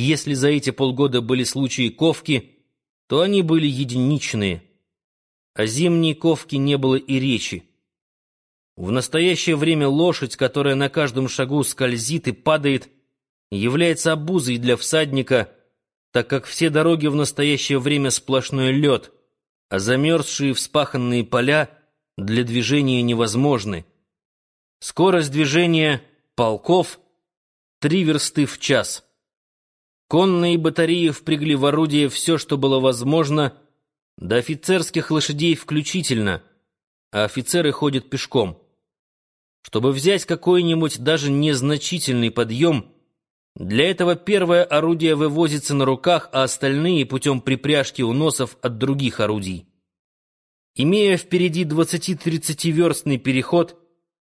Если за эти полгода были случаи ковки, то они были единичные. О зимней ковке не было и речи. В настоящее время лошадь, которая на каждом шагу скользит и падает, является обузой для всадника, так как все дороги в настоящее время сплошной лед, а замерзшие вспаханные поля для движения невозможны. Скорость движения полков — три версты в час. Конные батареи впрягли в орудие все, что было возможно, до офицерских лошадей включительно, а офицеры ходят пешком. Чтобы взять какой-нибудь даже незначительный подъем, для этого первое орудие вывозится на руках, а остальные путем припряжки уносов от других орудий. Имея впереди 20-30 верстный переход,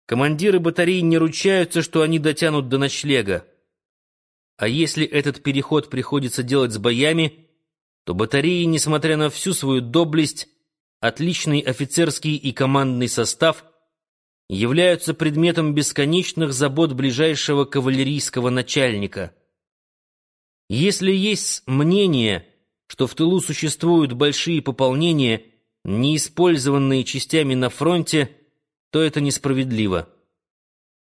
командиры батареи не ручаются, что они дотянут до ночлега. А если этот переход приходится делать с боями, то батареи, несмотря на всю свою доблесть, отличный офицерский и командный состав являются предметом бесконечных забот ближайшего кавалерийского начальника. Если есть мнение, что в тылу существуют большие пополнения, неиспользованные частями на фронте, то это несправедливо.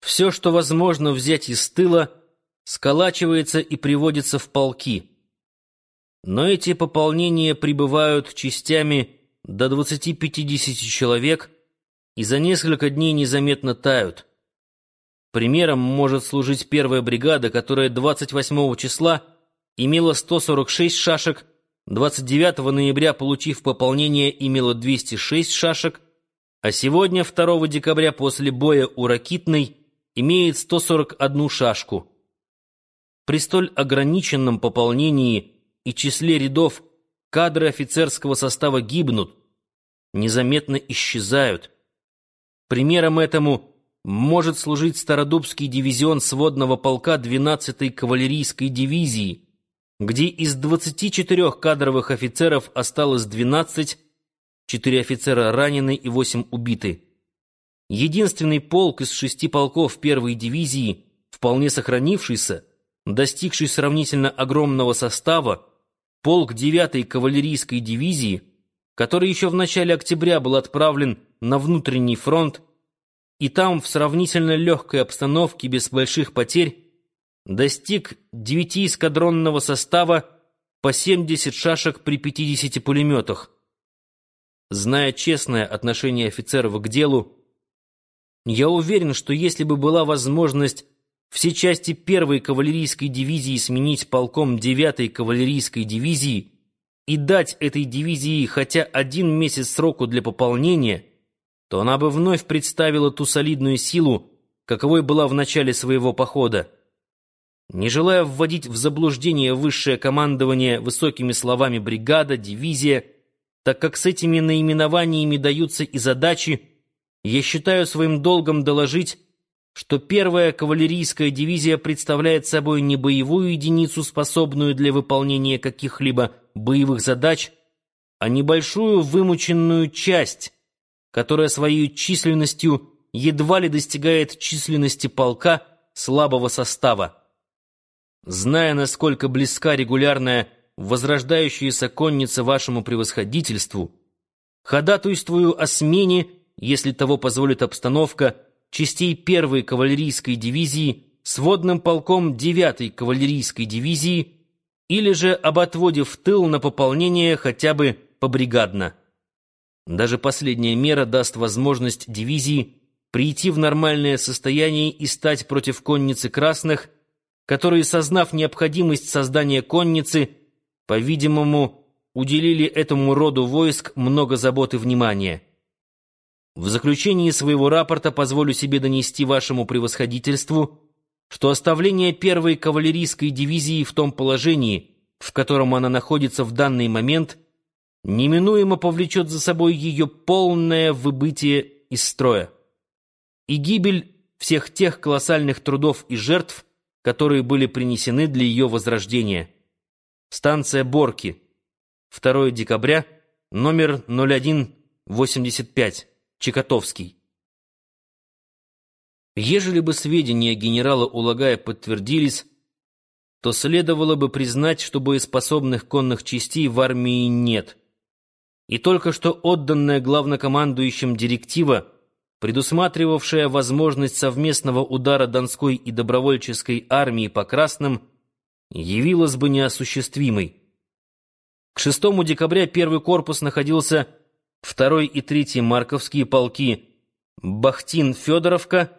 Все, что возможно взять из тыла – сколачивается и приводится в полки. Но эти пополнения прибывают частями до 20-50 человек и за несколько дней незаметно тают. Примером может служить первая бригада, которая 28 числа имела 146 шашек, 29 ноября, получив пополнение, имела 206 шашек, а сегодня, 2 декабря, после боя у Ракитной, имеет 141 шашку. При столь ограниченном пополнении и числе рядов кадры офицерского состава гибнут, незаметно исчезают. Примером этому может служить Стародубский дивизион сводного полка 12-й кавалерийской дивизии, где из 24 кадровых офицеров осталось 12, 4 офицера ранены и 8 убиты. Единственный полк из шести полков первой дивизии, вполне сохранившийся, достигший сравнительно огромного состава, полк 9-й кавалерийской дивизии, который еще в начале октября был отправлен на внутренний фронт, и там в сравнительно легкой обстановке без больших потерь достиг девятиэскадронного состава по 70 шашек при 50 пулеметах. Зная честное отношение офицеров к делу, я уверен, что если бы была возможность все части первой кавалерийской дивизии сменить полком девятой кавалерийской дивизии и дать этой дивизии хотя один месяц сроку для пополнения, то она бы вновь представила ту солидную силу, каковой была в начале своего похода. Не желая вводить в заблуждение высшее командование высокими словами «бригада», «дивизия», так как с этими наименованиями даются и задачи, я считаю своим долгом доложить, что первая кавалерийская дивизия представляет собой не боевую единицу, способную для выполнения каких-либо боевых задач, а небольшую вымученную часть, которая своей численностью едва ли достигает численности полка слабого состава. Зная, насколько близка регулярная возрождающаяся конница вашему превосходительству, ходатайствую о смене, если того позволит обстановка, частей первой кавалерийской дивизии сводным полком девятой кавалерийской дивизии или же об отводе в тыл на пополнение хотя бы побригадно. Даже последняя мера даст возможность дивизии прийти в нормальное состояние и стать против конницы красных, которые, сознав необходимость создания конницы, по-видимому, уделили этому роду войск много забот и внимания. В заключении своего рапорта позволю себе донести вашему превосходительству, что оставление первой кавалерийской дивизии в том положении, в котором она находится в данный момент, неминуемо повлечет за собой ее полное выбытие из строя и гибель всех тех колоссальных трудов и жертв, которые были принесены для ее возрождения. Станция Борки. 2 декабря, номер 0185. Чекотовский. Ежели бы сведения генерала Улагая подтвердились, то следовало бы признать, что боеспособных конных частей в армии нет. И только что отданная главнокомандующим директива, предусматривавшая возможность совместного удара Донской и добровольческой армии по Красным, явилась бы неосуществимой. К 6 декабря первый корпус находился 2 и 3 марковские полки Бахтин-Федоровка,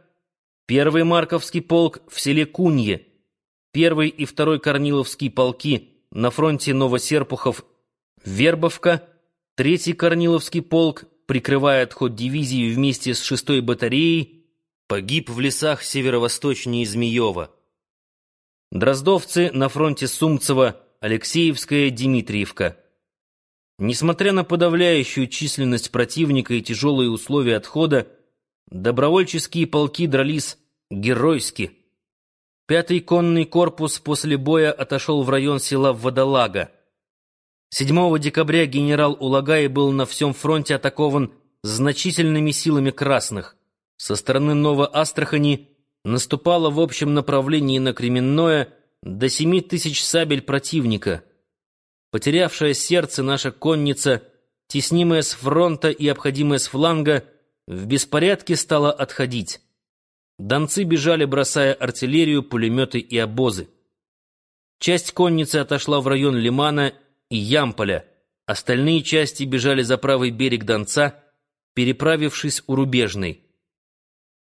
первый марковский полк в селе Кунье, первый и второй Корниловские полки на фронте Новосерпухов-Вербовка, третий Корниловский полк, прикрывая отход дивизии вместе с шестой батареей, погиб в лесах северо-восточнее Змеева. Дроздовцы на фронте Сумцева, Алексеевская, Дмитриевка. Несмотря на подавляющую численность противника и тяжелые условия отхода, добровольческие полки дрались геройски. Пятый конный корпус после боя отошел в район села Водолага. 7 декабря генерал Улагай был на всем фронте атакован значительными силами красных. Со стороны Новоастрахани наступало в общем направлении на Кременное до семи тысяч сабель противника. Потерявшая сердце наша конница, теснимая с фронта и обходимая с фланга, в беспорядке стала отходить. Донцы бежали, бросая артиллерию, пулеметы и обозы. Часть конницы отошла в район Лимана и Ямполя, остальные части бежали за правый берег Донца, переправившись у Рубежной.